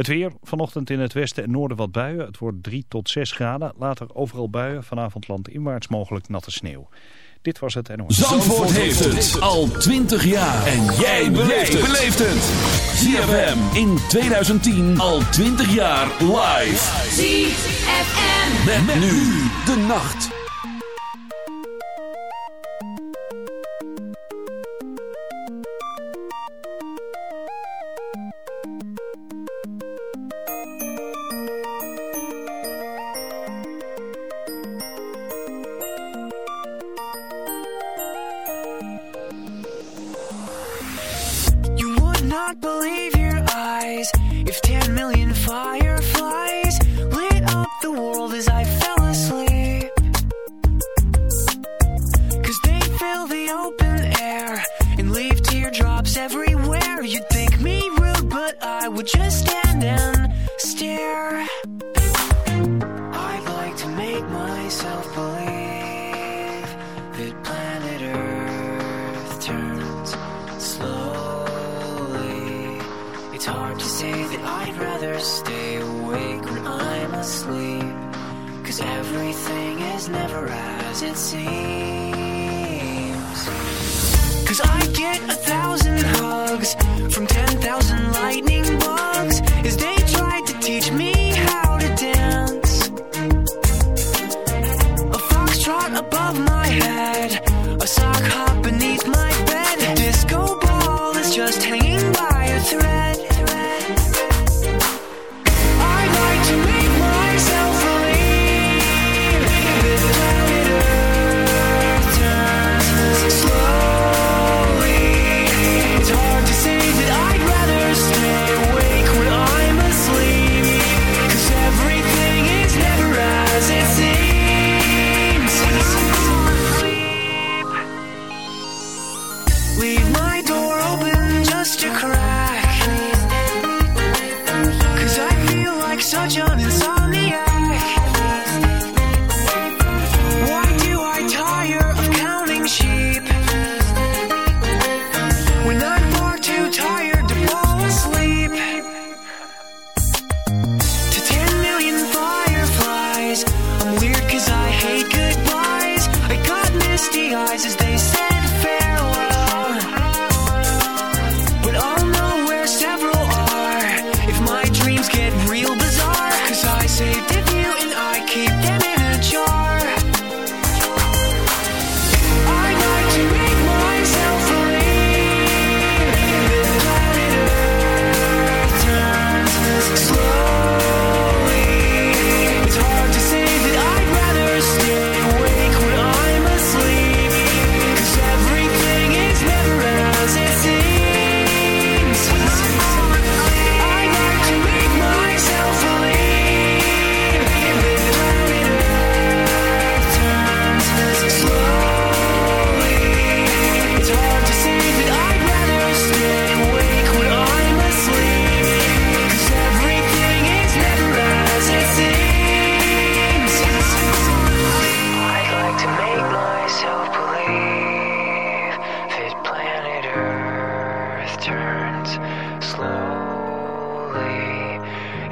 Het weer, vanochtend in het westen en noorden wat buien. Het wordt 3 tot 6 graden. Later overal buien, vanavond landinwaarts mogelijk natte sneeuw. Dit was het NOS. Zandvoort, Zandvoort heeft het al 20 jaar. En jij beleeft het. ZFM in 2010 al 20 jaar live. ZFM. Met, met nu de nacht.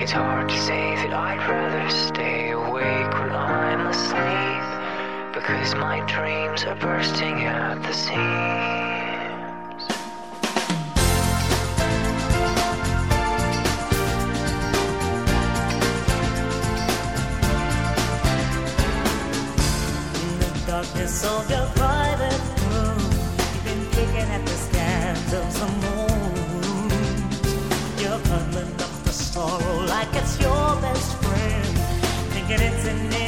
it's hard to say that I'd rather stay awake when I'm asleep because my dreams are bursting at the seams. darkness of your private room. You've been kicking at the scans of the moon. You're cuddling sorrow like it's your best friend, thinking it's an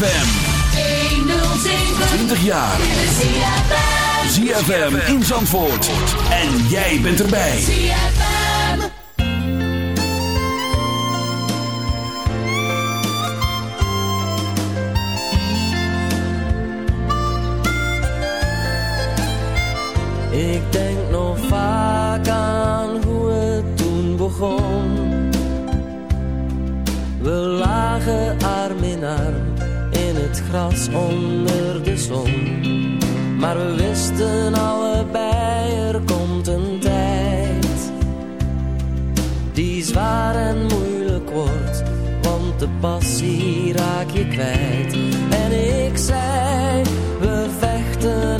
ZFM. 20 jaar. ZFM in Zandvoort. En jij bent erbij. Ik denk nog vaak gras onder de zon. Maar we wisten allebei er komt een tijd die zwaar en moeilijk wordt, want de passie raak je kwijt. En ik zei, we vechten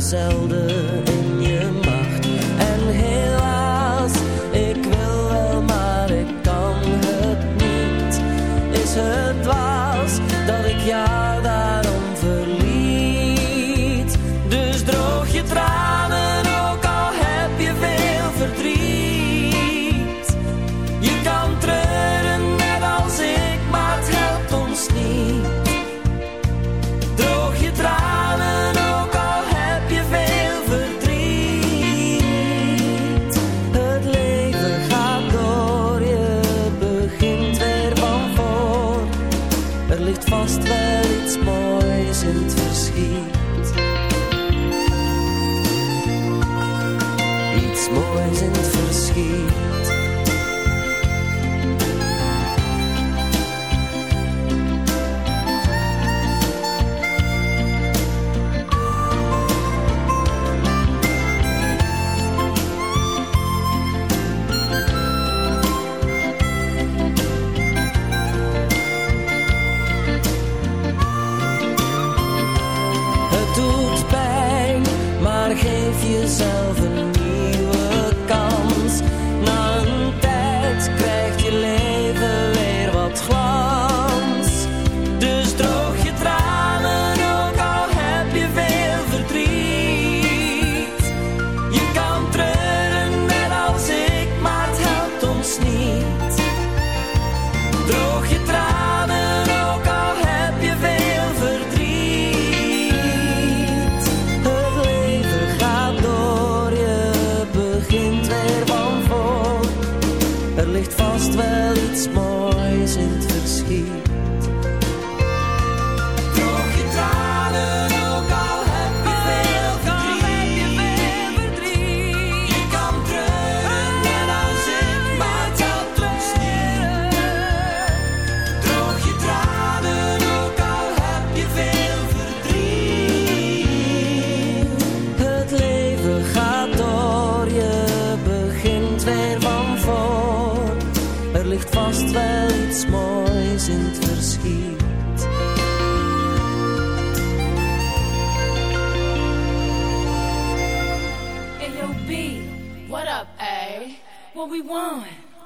zelden in je macht. En helaas, ik wil wel, maar ik kan het niet. Is het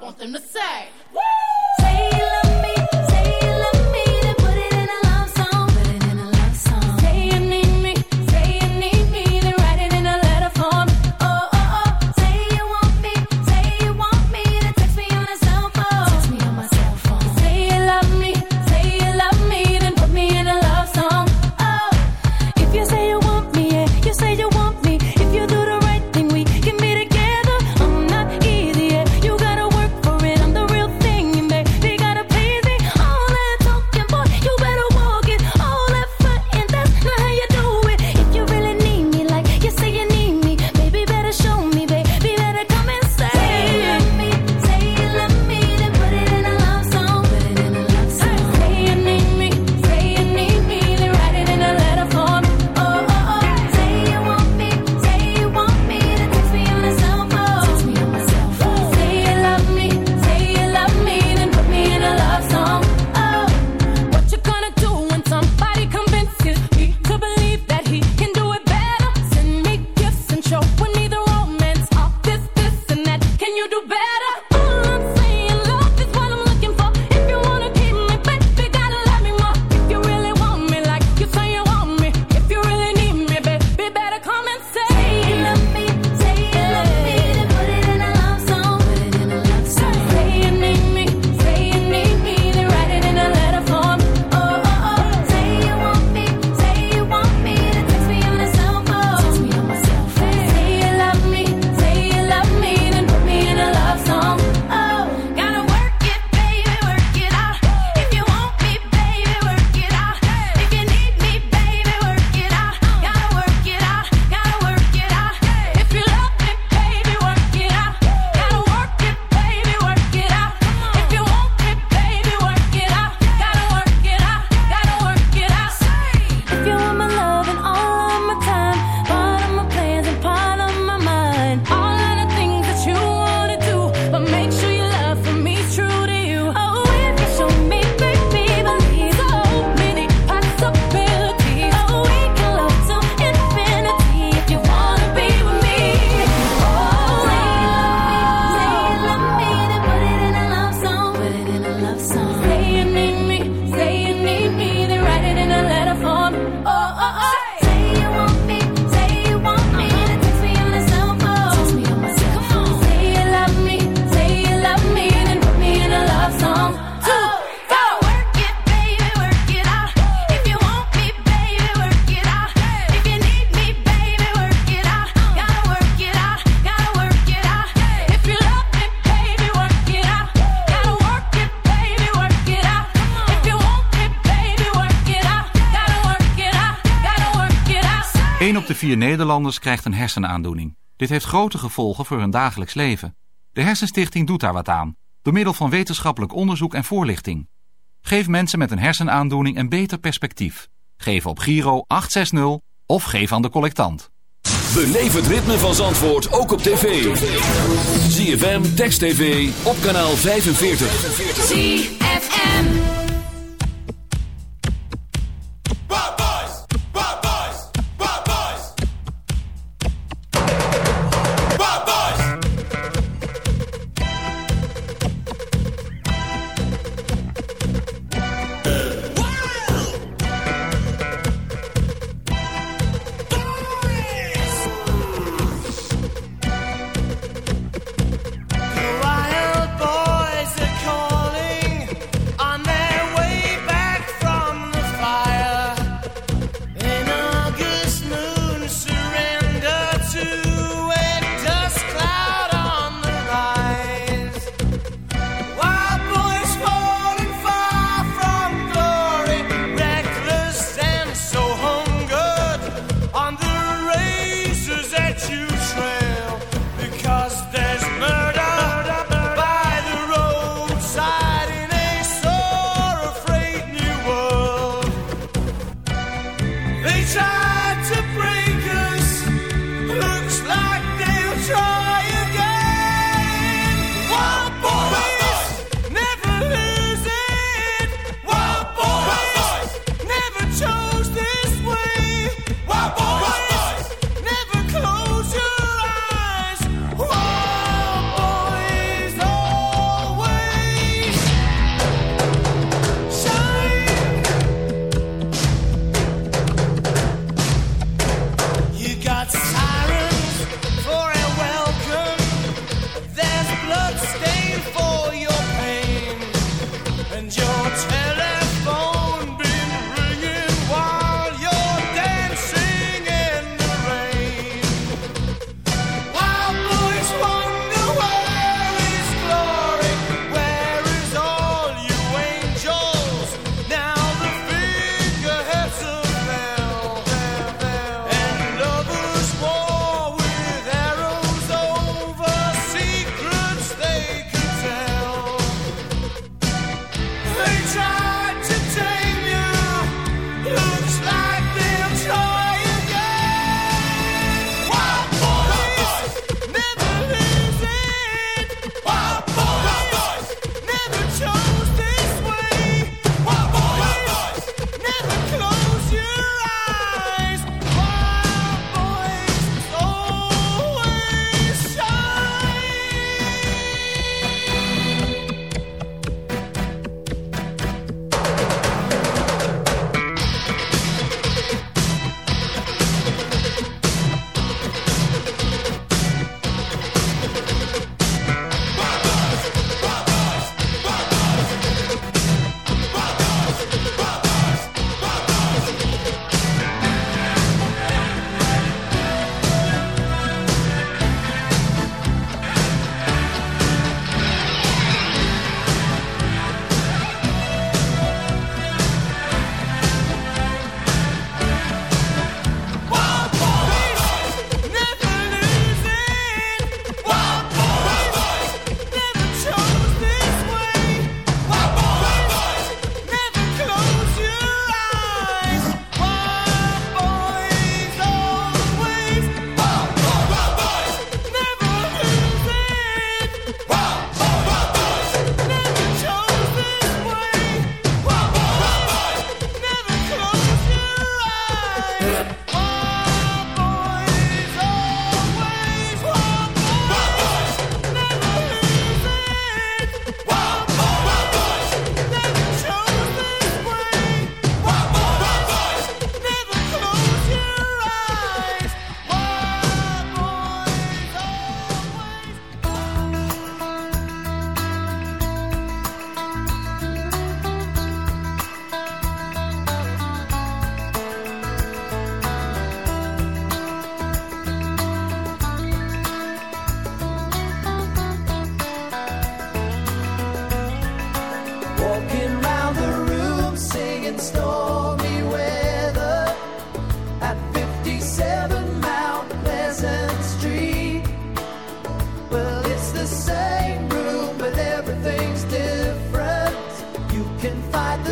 Want them to say. Vier Nederlanders krijgt een hersenaandoening. Dit heeft grote gevolgen voor hun dagelijks leven. De Hersenstichting doet daar wat aan, door middel van wetenschappelijk onderzoek en voorlichting. Geef mensen met een hersenaandoening een beter perspectief. Geef op Giro 860 of geef aan de collectant. Beleef het ritme van Zandvoort ook op tv. ZFM, Text TV, op kanaal 45. ZFM.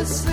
the.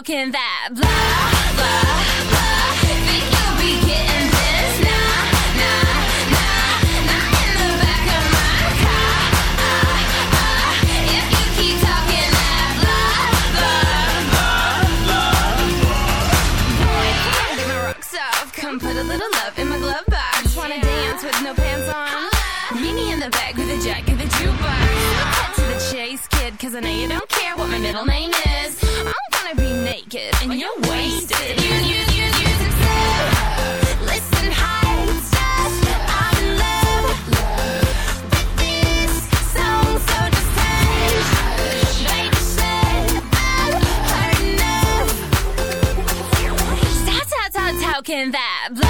Talking that blah, blah, blah. Think you'll be getting this? Nah, nah, nah, not in the back of my car. Ah, ah. If you keep talking that blah, blah, Boy, come on, get my rocks off. Come put a little love in my glove box. Wanna dance with no pants on? Meet me in the back with a jack of the jukebox. Cut to the chase, kid, cause I know you don't care what my middle name is. I'm naked and you're wasted. You, you, you, you. Listen, high stuff. I'm in love, love How, how, how, how?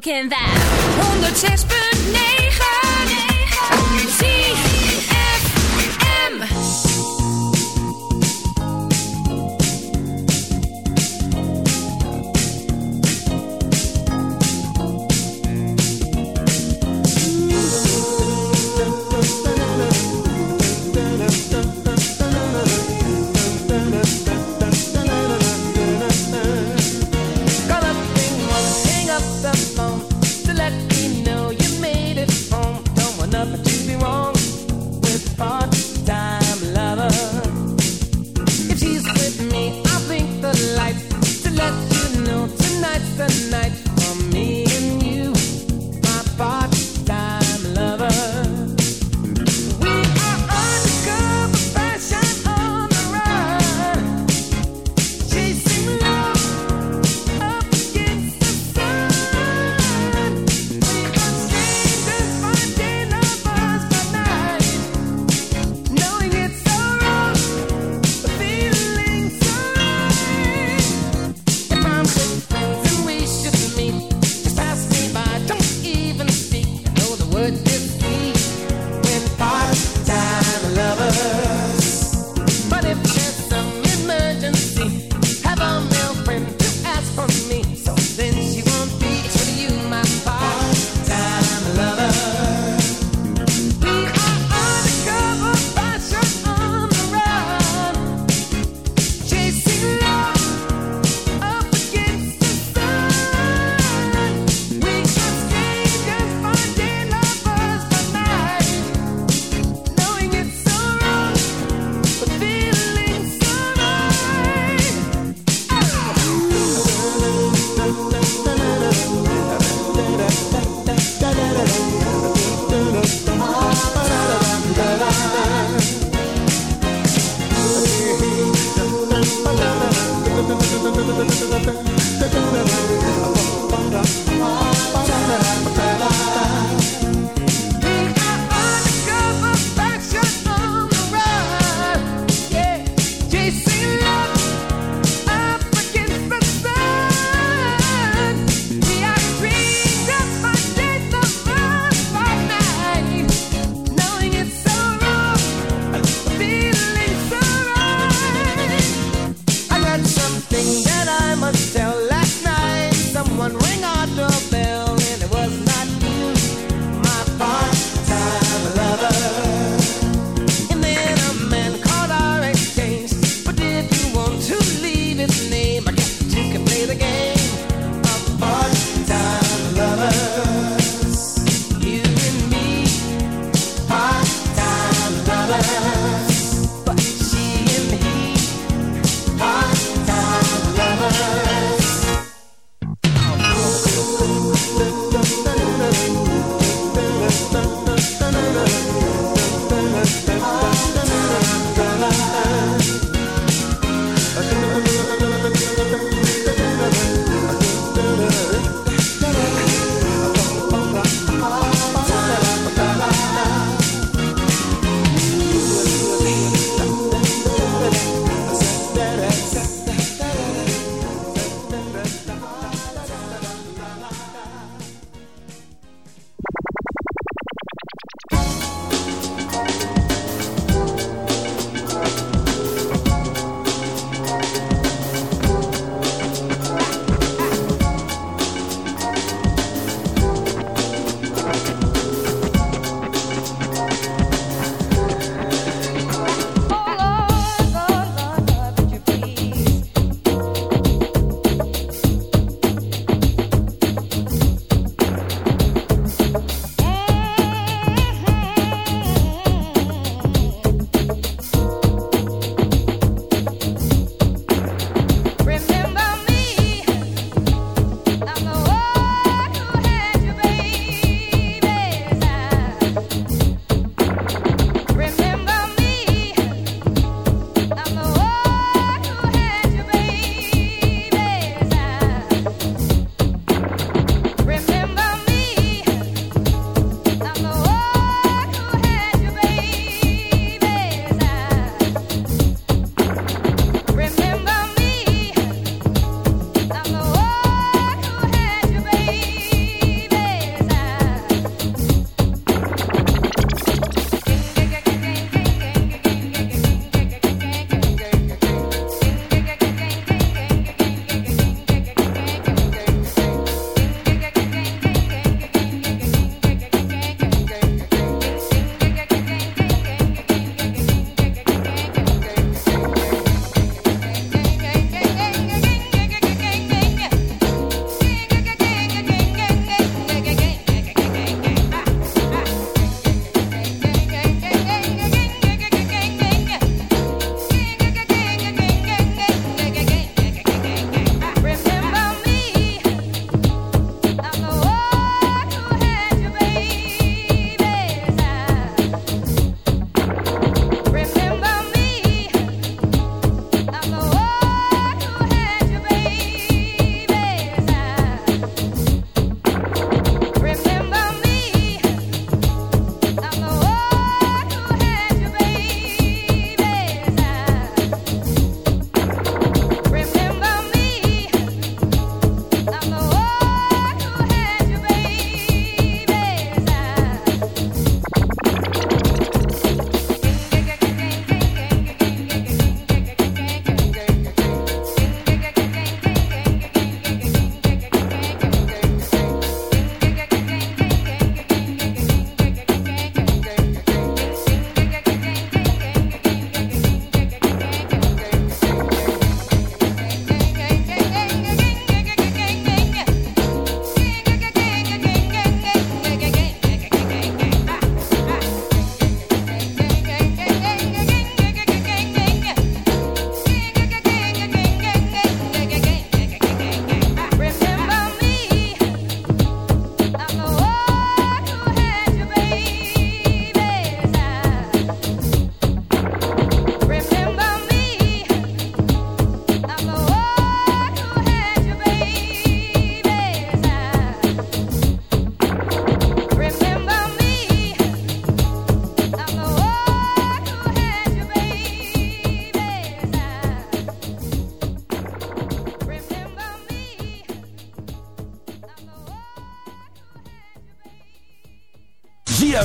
Welcome back.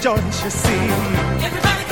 don't you see? Everybody